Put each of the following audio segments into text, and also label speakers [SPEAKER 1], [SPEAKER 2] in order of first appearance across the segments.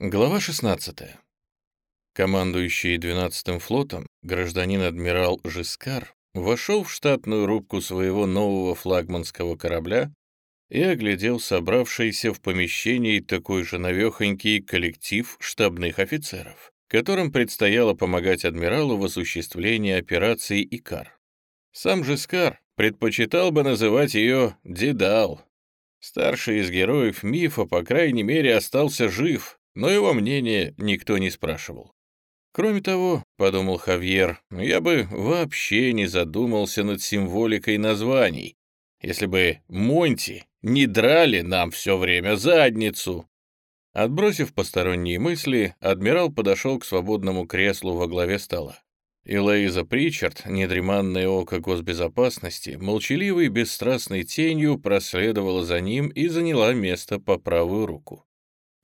[SPEAKER 1] Глава 16. Командующий 12-м флотом, гражданин-адмирал Жискар, вошел в штатную рубку своего нового флагманского корабля и оглядел собравшийся в помещении такой же навехонький коллектив штабных офицеров, которым предстояло помогать адмиралу в осуществлении операции «Икар». Сам Жискар предпочитал бы называть ее «Дедал». Старший из героев мифа, по крайней мере, остался жив, но его мнение никто не спрашивал. Кроме того, — подумал Хавьер, — я бы вообще не задумался над символикой названий, если бы Монти не драли нам все время задницу. Отбросив посторонние мысли, адмирал подошел к свободному креслу во главе стола. Элоиза Причард, недреманное око госбезопасности, молчаливой бесстрастной тенью проследовала за ним и заняла место по правую руку.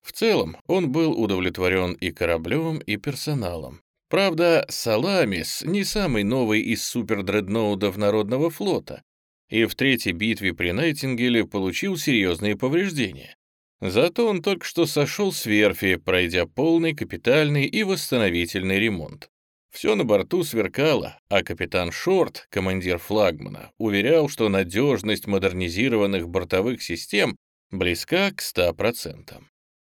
[SPEAKER 1] В целом, он был удовлетворен и кораблем, и персоналом. Правда, Саламис не самый новый из супердредноудов Народного флота, и в третьей битве при Найтингеле получил серьезные повреждения. Зато он только что сошел с верфи, пройдя полный капитальный и восстановительный ремонт. Все на борту сверкало, а капитан Шорт, командир флагмана, уверял, что надежность модернизированных бортовых систем близка к 100%.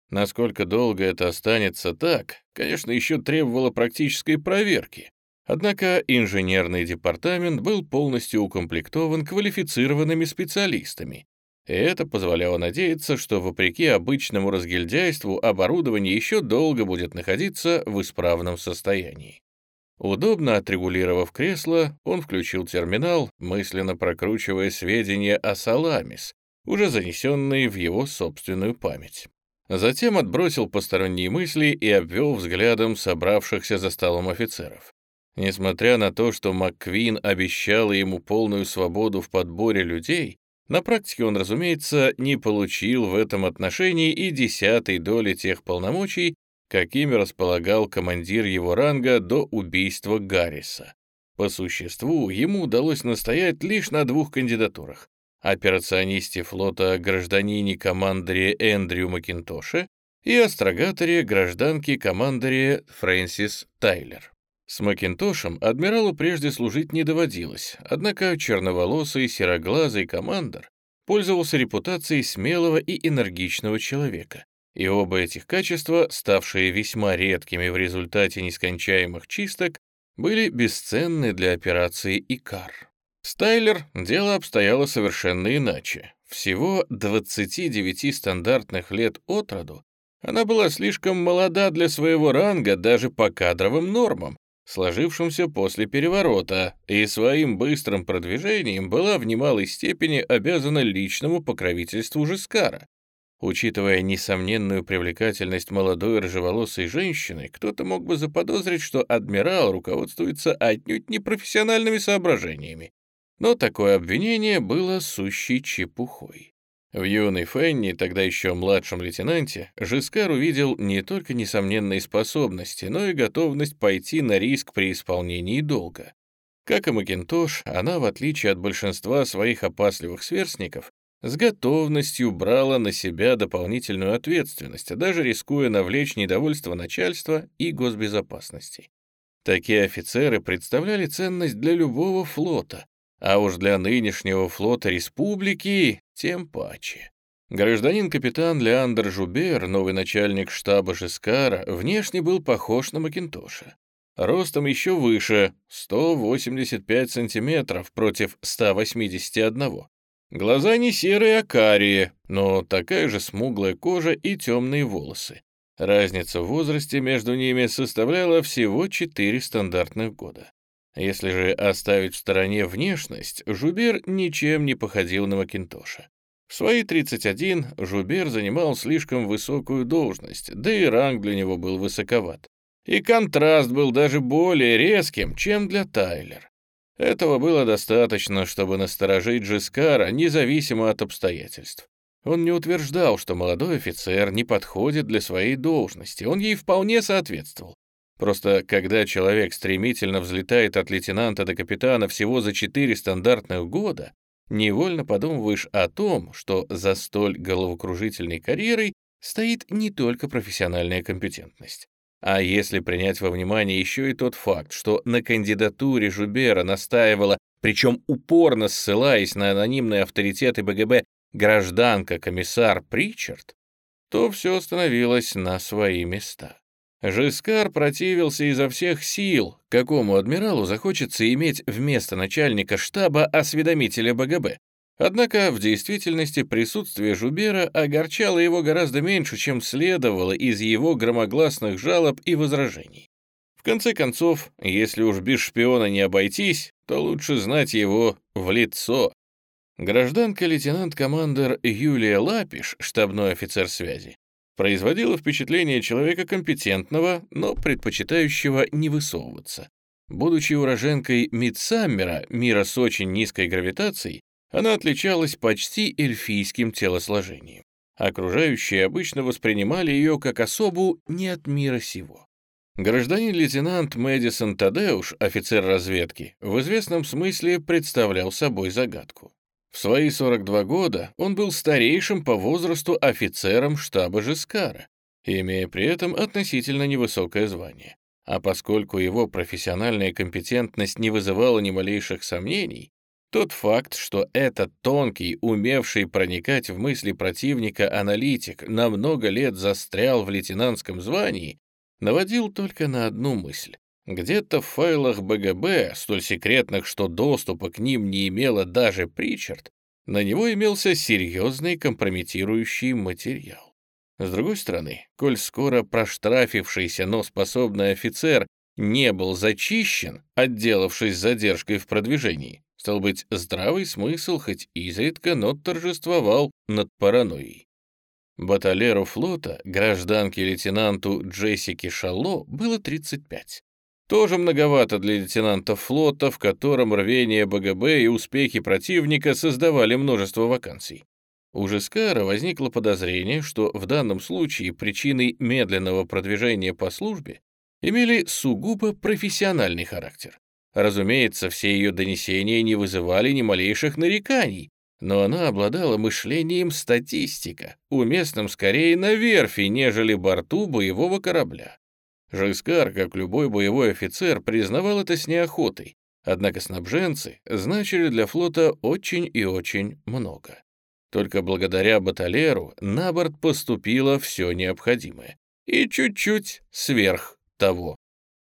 [SPEAKER 1] Насколько долго это останется так, конечно, еще требовало практической проверки. Однако инженерный департамент был полностью укомплектован квалифицированными специалистами, и это позволяло надеяться, что, вопреки обычному разгильдяйству, оборудование еще долго будет находиться в исправном состоянии. Удобно отрегулировав кресло, он включил терминал, мысленно прокручивая сведения о Саламис, уже занесенные в его собственную память. Затем отбросил посторонние мысли и обвел взглядом собравшихся за столом офицеров. Несмотря на то, что МакКвин обещала ему полную свободу в подборе людей, на практике он, разумеется, не получил в этом отношении и десятой доли тех полномочий, какими располагал командир его ранга до убийства Гарриса. По существу, ему удалось настоять лишь на двух кандидатурах — операционисте флота гражданине-командоре Эндрю Макинтоше и астрогаторе гражданке-командоре Фрэнсис Тайлер. С Макинтошем адмиралу прежде служить не доводилось, однако черноволосый сероглазый командор пользовался репутацией смелого и энергичного человека, и оба этих качества, ставшие весьма редкими в результате нескончаемых чисток, были бесценны для операции «Икар». Стайлер дело обстояло совершенно иначе. Всего 29 стандартных лет от роду она была слишком молода для своего ранга даже по кадровым нормам, сложившимся после переворота, и своим быстрым продвижением была в немалой степени обязана личному покровительству Жискара, Учитывая несомненную привлекательность молодой рыжеволосой женщины, кто-то мог бы заподозрить, что адмирал руководствуется отнюдь непрофессиональными соображениями. Но такое обвинение было сущей чепухой. В юной Фенни, тогда еще младшем лейтенанте, Жискар увидел не только несомненные способности, но и готовность пойти на риск при исполнении долга. Как и Макинтош, она, в отличие от большинства своих опасливых сверстников, с готовностью брала на себя дополнительную ответственность, даже рискуя навлечь недовольство начальства и госбезопасности. Такие офицеры представляли ценность для любого флота, а уж для нынешнего флота республики тем паче. Гражданин-капитан Леандр Жубер, новый начальник штаба Жескара, внешне был похож на Макинтоша. Ростом еще выше, 185 сантиметров против 181. Глаза не серые, а карие, но такая же смуглая кожа и темные волосы. Разница в возрасте между ними составляла всего 4 стандартных года. Если же оставить в стороне внешность, Жубер ничем не походил на Макинтоша. В свои 31 Жубер занимал слишком высокую должность, да и ранг для него был высоковат. И контраст был даже более резким, чем для Тайлер. Этого было достаточно, чтобы насторожить Джискара, независимо от обстоятельств. Он не утверждал, что молодой офицер не подходит для своей должности, он ей вполне соответствовал. Просто когда человек стремительно взлетает от лейтенанта до капитана всего за четыре стандартных года, невольно подумываешь о том, что за столь головокружительной карьерой стоит не только профессиональная компетентность. А если принять во внимание еще и тот факт, что на кандидатуре Жубера настаивала, причем упорно ссылаясь на анонимные авторитеты БГБ, гражданка-комиссар Причард, то все становилось на свои места. Жискар противился изо всех сил, какому адмиралу захочется иметь вместо начальника штаба осведомителя БГБ. Однако в действительности присутствие Жубера огорчало его гораздо меньше, чем следовало из его громогласных жалоб и возражений. В конце концов, если уж без шпиона не обойтись, то лучше знать его в лицо. Гражданка лейтенант-командер Юлия Лапиш, штабной офицер связи, производила впечатление человека компетентного, но предпочитающего не высовываться. Будучи уроженкой Мидсаммера, мира с очень низкой гравитацией, она отличалась почти эльфийским телосложением. Окружающие обычно воспринимали ее как особу не от мира сего. Гражданин-лейтенант Мэдисон Тадеуш, офицер разведки, в известном смысле представлял собой загадку. В свои 42 года он был старейшим по возрасту офицером штаба Жескара, имея при этом относительно невысокое звание. А поскольку его профессиональная компетентность не вызывала ни малейших сомнений, тот факт, что этот тонкий, умевший проникать в мысли противника аналитик на много лет застрял в лейтенантском звании, наводил только на одну мысль. Где-то в файлах БГБ, столь секретных, что доступа к ним не имела даже Причард, на него имелся серьезный компрометирующий материал. С другой стороны, коль скоро проштрафившийся, но способный офицер не был зачищен, отделавшись задержкой в продвижении, стал быть, здравый смысл хоть изредка, но торжествовал над паранойей. Баталеру флота, гражданке лейтенанту Джессике Шалло, было 35. Тоже многовато для лейтенанта флота, в котором рвение БГБ и успехи противника создавали множество вакансий. У Жескара возникло подозрение, что в данном случае причиной медленного продвижения по службе имели сугубо профессиональный характер. Разумеется, все ее донесения не вызывали ни малейших нареканий, но она обладала мышлением статистика, уместным скорее на верфи, нежели борту боевого корабля. Жискар, как любой боевой офицер, признавал это с неохотой, однако снабженцы значили для флота очень и очень много. Только благодаря баталеру на борт поступило все необходимое. И чуть-чуть сверх того.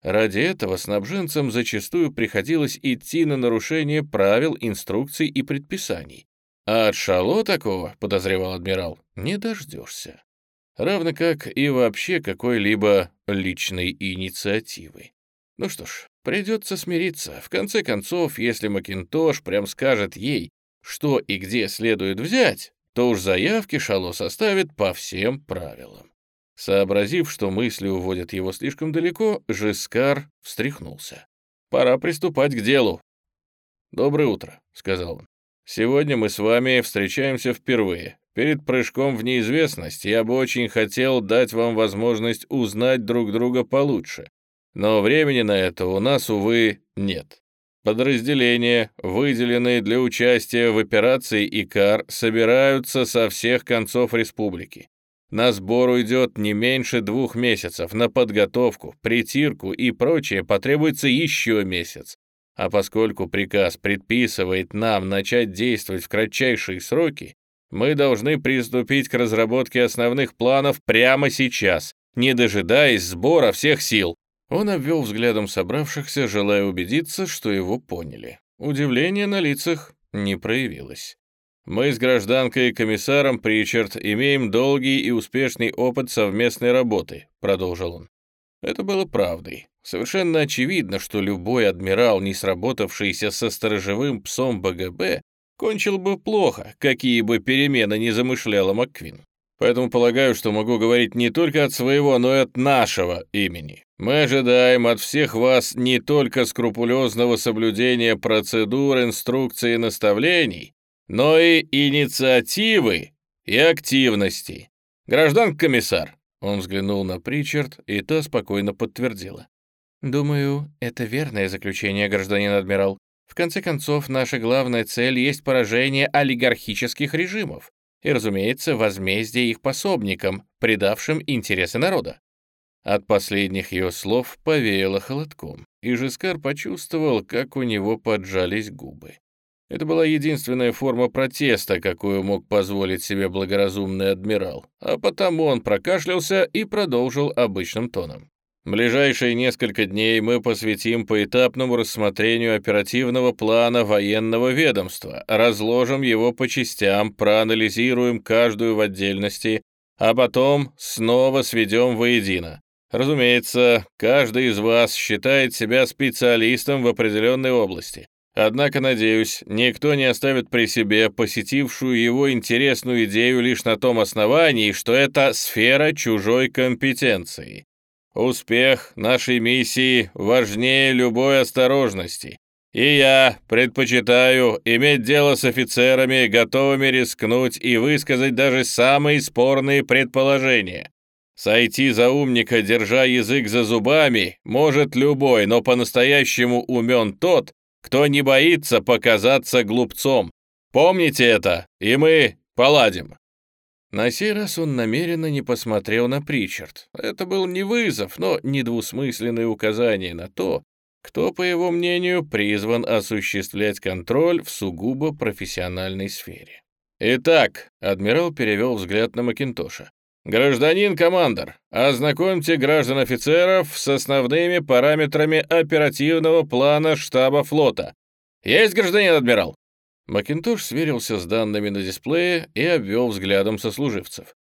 [SPEAKER 1] Ради этого снабженцам зачастую приходилось идти на нарушение правил, инструкций и предписаний. А от Шало такого, подозревал адмирал, не дождешься равно как и вообще какой-либо личной инициативы. Ну что ж, придется смириться. В конце концов, если Макинтош прям скажет ей, что и где следует взять, то уж заявки Шало составит по всем правилам. Сообразив, что мысли уводят его слишком далеко, Жискар встряхнулся. «Пора приступать к делу». «Доброе утро», — сказал он. «Сегодня мы с вами встречаемся впервые. Перед прыжком в неизвестность я бы очень хотел дать вам возможность узнать друг друга получше. Но времени на это у нас, увы, нет. Подразделения, выделенные для участия в операции ИКАР, собираются со всех концов республики. На сбор уйдет не меньше двух месяцев, на подготовку, притирку и прочее потребуется еще месяц. А поскольку приказ предписывает нам начать действовать в кратчайшие сроки, мы должны приступить к разработке основных планов прямо сейчас, не дожидаясь сбора всех сил». Он обвел взглядом собравшихся, желая убедиться, что его поняли. Удивление на лицах не проявилось. «Мы с гражданкой и комиссаром Причард имеем долгий и успешный опыт совместной работы», — продолжил он. Это было правдой. Совершенно очевидно, что любой адмирал, не сработавшийся со сторожевым псом БГБ, кончил бы плохо, какие бы перемены ни замышляла МакКвин. Поэтому полагаю, что могу говорить не только от своего, но и от нашего имени. Мы ожидаем от всех вас не только скрупулезного соблюдения процедур, инструкций и наставлений, но и инициативы и активности. Граждан комиссар, он взглянул на Причард, и та спокойно подтвердила. «Думаю, это верное заключение, гражданин адмирал. В конце концов, наша главная цель есть поражение олигархических режимов. и, разумеется, возмездие их пособникам, предавшим интересы народа. От последних ее слов повеяло холодком, и Жискар почувствовал, как у него поджались губы. Это была единственная форма протеста, какую мог позволить себе благоразумный адмирал, а потому он прокашлялся и продолжил обычным тоном. Ближайшие несколько дней мы посвятим поэтапному рассмотрению оперативного плана военного ведомства, разложим его по частям, проанализируем каждую в отдельности, а потом снова сведем воедино. Разумеется, каждый из вас считает себя специалистом в определенной области. Однако, надеюсь, никто не оставит при себе посетившую его интересную идею лишь на том основании, что это сфера чужой компетенции. Успех нашей миссии важнее любой осторожности. И я предпочитаю иметь дело с офицерами, готовыми рискнуть и высказать даже самые спорные предположения. Сойти за умника, держа язык за зубами, может любой, но по-настоящему умен тот, кто не боится показаться глупцом. Помните это, и мы поладим». На сей раз он намеренно не посмотрел на Причард. Это был не вызов, но недвусмысленное указание на то, кто, по его мнению, призван осуществлять контроль в сугубо профессиональной сфере. «Итак», — адмирал перевел взгляд на Макинтоша, «Гражданин-командор, ознакомьте граждан офицеров с основными параметрами оперативного плана штаба флота. Есть, гражданин адмирал?» Макинтош сверился с данными на дисплее и обвел взглядом сослуживцев.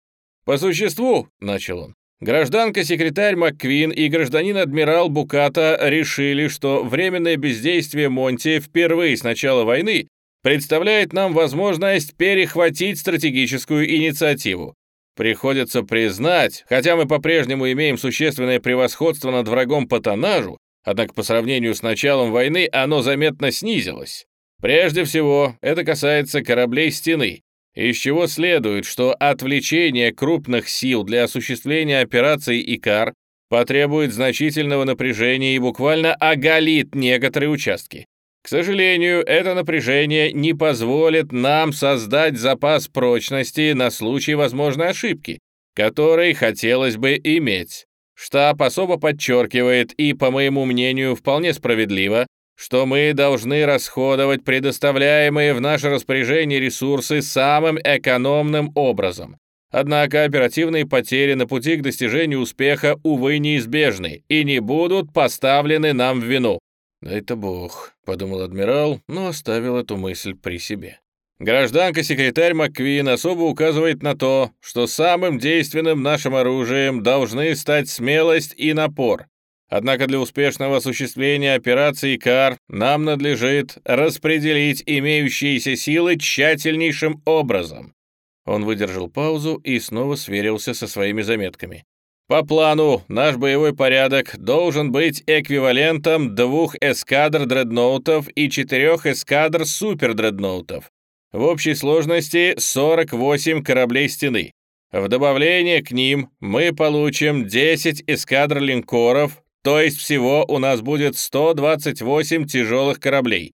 [SPEAKER 1] «По существу», — начал он, Гражданка-секретарь МакКвин и гражданин-адмирал Буката решили, что временное бездействие Монти впервые с начала войны представляет нам возможность перехватить стратегическую инициативу. Приходится признать, хотя мы по-прежнему имеем существенное превосходство над врагом по тоннажу, однако по сравнению с началом войны оно заметно снизилось. Прежде всего, это касается кораблей стены, из чего следует, что отвлечение крупных сил для осуществления операции ИКАР потребует значительного напряжения и буквально оголит некоторые участки. К сожалению, это напряжение не позволит нам создать запас прочности на случай возможной ошибки, который хотелось бы иметь. Штаб особо подчеркивает и, по моему мнению, вполне справедливо, что мы должны расходовать предоставляемые в наше распоряжение ресурсы самым экономным образом. Однако оперативные потери на пути к достижению успеха, увы, неизбежны и не будут поставлены нам в вину. «Это бог», — подумал адмирал, но оставил эту мысль при себе. Гражданка-секретарь МакКвин особо указывает на то, что самым действенным нашим оружием должны стать смелость и напор. Однако для успешного осуществления операции КАР нам надлежит распределить имеющиеся силы тщательнейшим образом. Он выдержал паузу и снова сверился со своими заметками. По плану, наш боевой порядок должен быть эквивалентом двух эскадр дредноутов и четырех эскадр супердредноутов. В общей сложности 48 кораблей стены. В добавление к ним мы получим 10 эскадр линкоров, то есть всего у нас будет 128 тяжелых кораблей.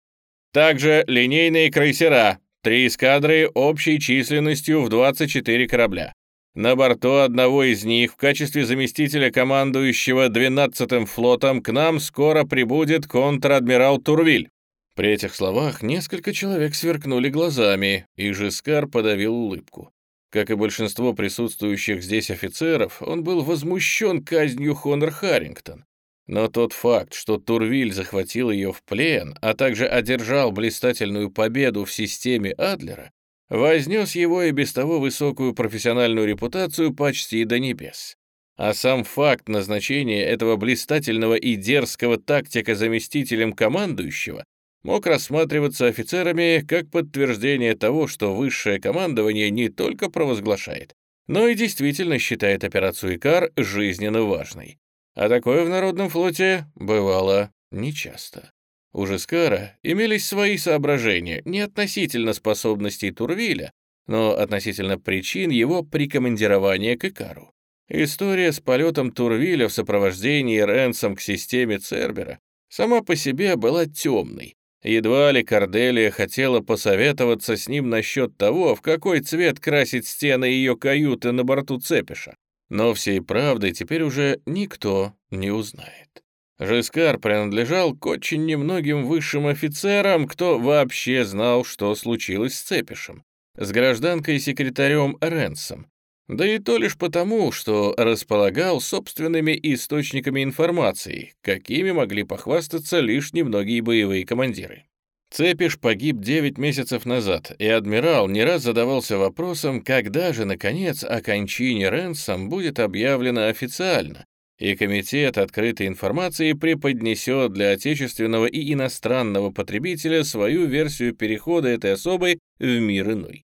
[SPEAKER 1] Также линейные крейсера, три эскадры общей численностью в 24 корабля. На борту одного из них в качестве заместителя командующего 12-м флотом к нам скоро прибудет контр-адмирал Турвиль. При этих словах несколько человек сверкнули глазами, и Жискар подавил улыбку. Как и большинство присутствующих здесь офицеров, он был возмущен казнью Хонор Харрингтон. Но тот факт, что Турвиль захватил ее в плен, а также одержал блистательную победу в системе Адлера, вознес его и без того высокую профессиональную репутацию почти до небес. А сам факт назначения этого блистательного и дерзкого тактика заместителем командующего мог рассматриваться офицерами как подтверждение того, что высшее командование не только провозглашает, но и действительно считает операцию «Икар» жизненно важной. А такое в Народном флоте бывало нечасто. У Жескара имелись свои соображения не относительно способностей Турвиля, но относительно причин его прикомандирования к Икару. История с полетом Турвиля в сопровождении Ренсом к системе Цербера сама по себе была темной, Едва ли Корделия хотела посоветоваться с ним насчет того, в какой цвет красить стены ее каюты на борту Цепиша. Но всей правды теперь уже никто не узнает. Жескар принадлежал к очень немногим высшим офицерам, кто вообще знал, что случилось с Цепишем, с гражданкой и секретарем Ренсом, да и то лишь потому, что располагал собственными источниками информации, какими могли похвастаться лишь немногие боевые командиры. Цепиш погиб 9 месяцев назад, и адмирал не раз задавался вопросом, когда же, наконец, о кончине Ренсом будет объявлено официально, и Комитет открытой информации преподнесет для отечественного и иностранного потребителя свою версию перехода этой особы в мир иной.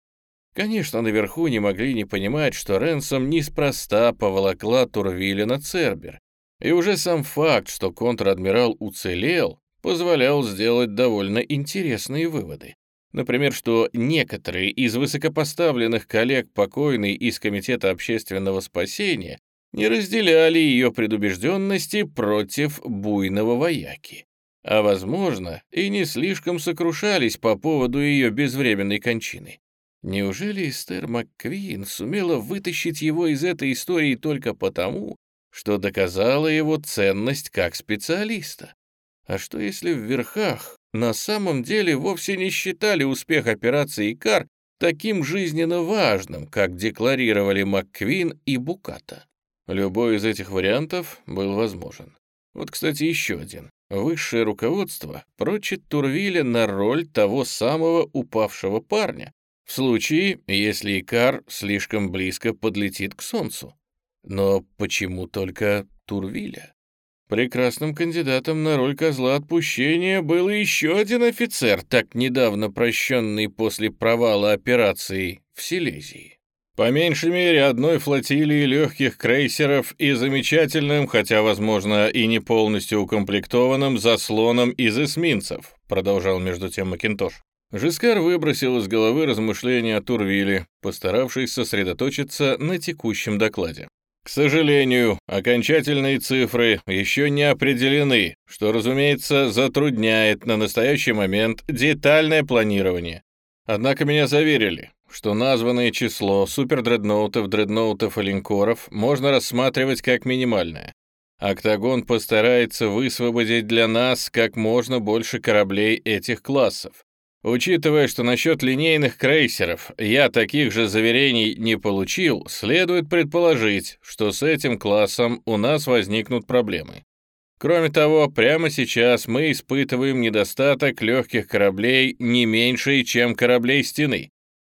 [SPEAKER 1] Конечно, наверху не могли не понимать, что Ренсом неспроста поволокла Турвиля на Цербер, и уже сам факт, что контр-адмирал уцелел, позволял сделать довольно интересные выводы. Например, что некоторые из высокопоставленных коллег покойной из Комитета общественного спасения не разделяли ее предубежденности против буйного вояки. А, возможно, и не слишком сокрушались по поводу ее безвременной кончины. Неужели Эстер МакКвин сумела вытащить его из этой истории только потому, что доказала его ценность как специалиста? А что если в верхах на самом деле вовсе не считали успех операции «Икар» таким жизненно важным, как декларировали МакКвин и Буката? Любой из этих вариантов был возможен. Вот, кстати, еще один. Высшее руководство прочит Турвиля на роль того самого упавшего парня, в случае, если Икар слишком близко подлетит к Солнцу. Но почему только Турвиля? Прекрасным кандидатом на роль козла отпущения был еще один офицер, так недавно прощенный после провала операции в Силезии. По меньшей мере одной флотилии легких крейсеров и замечательным, хотя, возможно, и не полностью укомплектованным заслоном из эсминцев, продолжал между тем Макинтош. Жискар выбросил из головы размышления о Турвиле, постаравшись сосредоточиться на текущем докладе. К сожалению, окончательные цифры еще не определены, что, разумеется, затрудняет на настоящий момент детальное планирование. Однако меня заверили, что названное число супердредноутов, дредноутов и линкоров можно рассматривать как минимальное. Октагон постарается высвободить для нас как можно больше кораблей этих классов. Учитывая, что насчет линейных крейсеров я таких же заверений не получил, следует предположить, что с этим классом у нас возникнут проблемы. Кроме того, прямо сейчас мы испытываем недостаток легких кораблей не меньше, чем кораблей стены.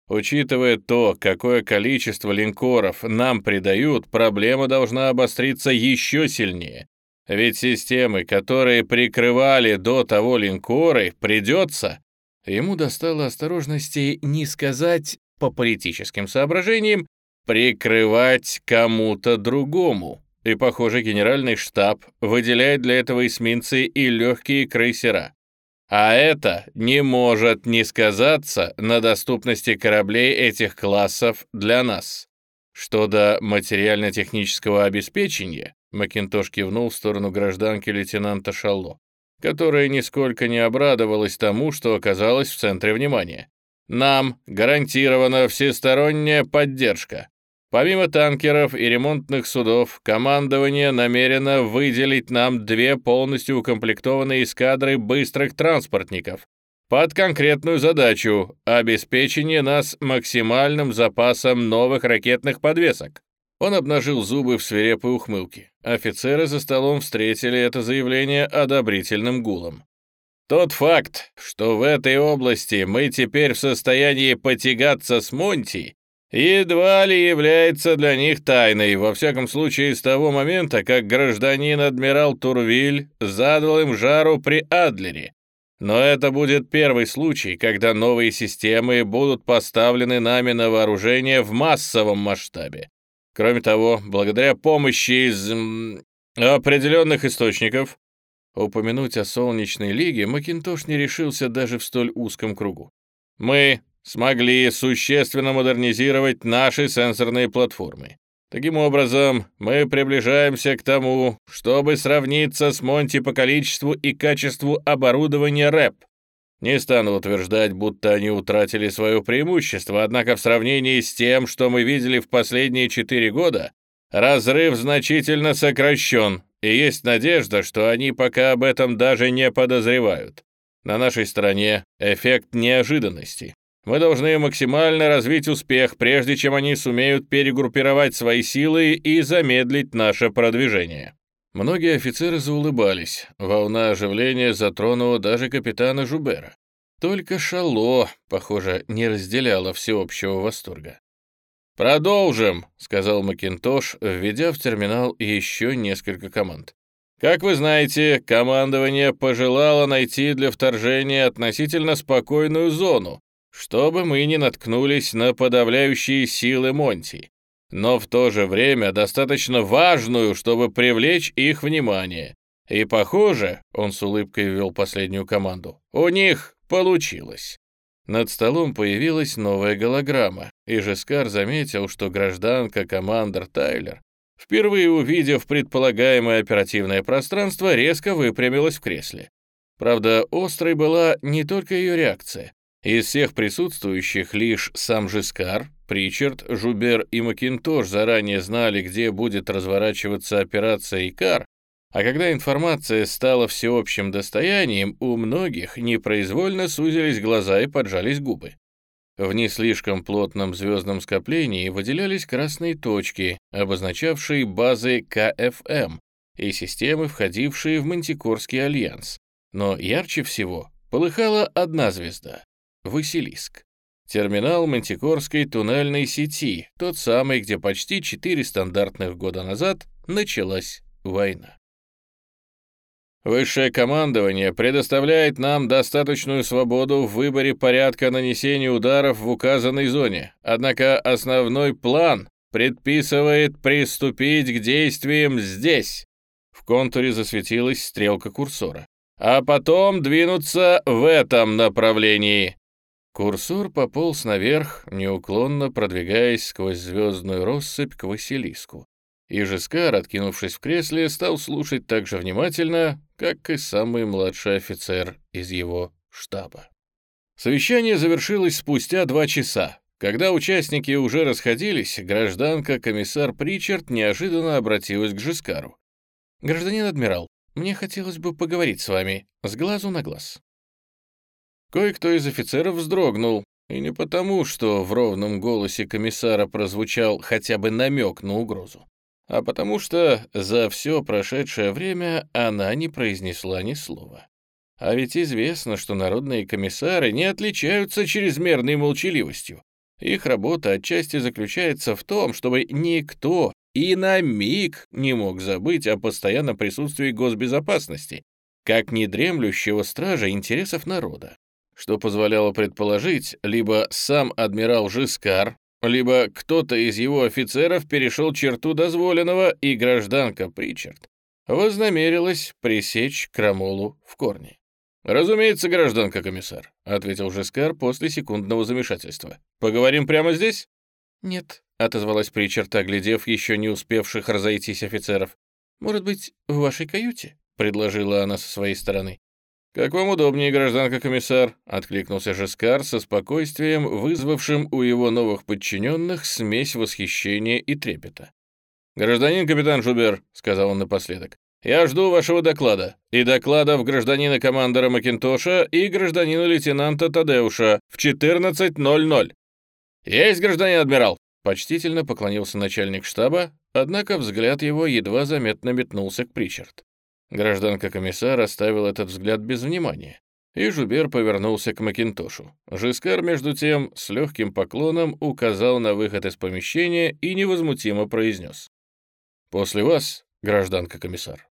[SPEAKER 1] Учитывая то, какое количество линкоров нам придают, проблема должна обостриться еще сильнее. Ведь системы, которые прикрывали до того линкоры, придется... Ему достало осторожности не сказать, по политическим соображениям, прикрывать кому-то другому. И, похоже, генеральный штаб выделяет для этого эсминцы и легкие крейсера. А это не может не сказаться на доступности кораблей этих классов для нас. Что до материально-технического обеспечения, Макинтош кивнул в сторону гражданки лейтенанта Шалло, которая нисколько не обрадовалась тому, что оказалась в центре внимания. Нам гарантирована всесторонняя поддержка. Помимо танкеров и ремонтных судов, командование намерено выделить нам две полностью укомплектованные эскадры быстрых транспортников под конкретную задачу — обеспечение нас максимальным запасом новых ракетных подвесок. Он обнажил зубы в свирепой ухмылке. Офицеры за столом встретили это заявление одобрительным гулом. Тот факт, что в этой области мы теперь в состоянии потягаться с Монти, едва ли является для них тайной, во всяком случае с того момента, как гражданин-адмирал Турвиль задал им жару при Адлере. Но это будет первый случай, когда новые системы будут поставлены нами на вооружение в массовом масштабе. Кроме того, благодаря помощи из определенных источников, упомянуть о Солнечной Лиге Макинтош не решился даже в столь узком кругу. Мы смогли существенно модернизировать наши сенсорные платформы. Таким образом, мы приближаемся к тому, чтобы сравниться с Монти по количеству и качеству оборудования РЭП. Не стану утверждать, будто они утратили свое преимущество, однако в сравнении с тем, что мы видели в последние четыре года, разрыв значительно сокращен, и есть надежда, что они пока об этом даже не подозревают. На нашей стороне эффект неожиданности. Мы должны максимально развить успех, прежде чем они сумеют перегруппировать свои силы и замедлить наше продвижение. Многие офицеры заулыбались. Волна оживления затронула даже капитана Жубера. Только Шало, похоже, не разделяла всеобщего восторга. «Продолжим», — сказал Макинтош, введя в терминал еще несколько команд. «Как вы знаете, командование пожелало найти для вторжения относительно спокойную зону, чтобы мы не наткнулись на подавляющие силы Монти но в то же время достаточно важную, чтобы привлечь их внимание. И, похоже, он с улыбкой ввел последнюю команду, у них получилось. Над столом появилась новая голограмма, и Жескар заметил, что гражданка-командор Тайлер, впервые увидев предполагаемое оперативное пространство, резко выпрямилась в кресле. Правда, острой была не только ее реакция. Из всех присутствующих лишь сам Жескар, Причард, Жубер и Макинтош заранее знали, где будет разворачиваться операция «Икар», а когда информация стала всеобщим достоянием, у многих непроизвольно сузились глаза и поджались губы. В не слишком плотном звездном скоплении выделялись красные точки, обозначавшие базы КФМ и системы, входившие в Мантикорский альянс. Но ярче всего полыхала одна звезда — Василиск. Терминал Мантикорской туннельной сети, тот самый, где почти четыре стандартных года назад началась война. Высшее командование предоставляет нам достаточную свободу в выборе порядка нанесения ударов в указанной зоне, однако основной план предписывает приступить к действиям здесь. В контуре засветилась стрелка курсора. А потом двинуться в этом направлении. Курсор пополз наверх, неуклонно продвигаясь сквозь звездную россыпь к Василиску. И Жескар, откинувшись в кресле, стал слушать так же внимательно, как и самый младший офицер из его штаба. Совещание завершилось спустя два часа. Когда участники уже расходились, гражданка-комиссар Причард неожиданно обратилась к Жескару. «Гражданин адмирал, мне хотелось бы поговорить с вами с глазу на глаз». Кое-кто из офицеров вздрогнул, и не потому, что в ровном голосе комиссара прозвучал хотя бы намек на угрозу, а потому что за все прошедшее время она не произнесла ни слова. А ведь известно, что народные комиссары не отличаются чрезмерной молчаливостью. Их работа отчасти заключается в том, чтобы никто и на миг не мог забыть о постоянном присутствии госбезопасности, как недремлющего стража интересов народа что позволяло предположить, либо сам адмирал Жискар, либо кто-то из его офицеров перешел черту дозволенного, и гражданка Причард вознамерилась пресечь Крамолу в корне. «Разумеется, гражданка комиссар», — ответил Жискар после секундного замешательства. «Поговорим прямо здесь?» «Нет», — отозвалась Причард, оглядев еще не успевших разойтись офицеров. «Может быть, в вашей каюте?» — предложила она со своей стороны. «Как вам удобнее, гражданка комиссар», — откликнулся Жескар со спокойствием, вызвавшим у его новых подчиненных смесь восхищения и трепета. «Гражданин капитан Жубер», — сказал он напоследок, — «я жду вашего доклада, и докладов гражданина командора Макинтоша и гражданина лейтенанта Тадеуша в 14.00». «Есть, гражданин адмирал!» — почтительно поклонился начальник штаба, однако взгляд его едва заметно метнулся к Причард. Гражданка-комиссар оставил этот взгляд без внимания, и Жубер повернулся к Макинтошу. Жискар, между тем, с легким поклоном указал на выход из помещения и невозмутимо произнес. «После вас, гражданка-комиссар».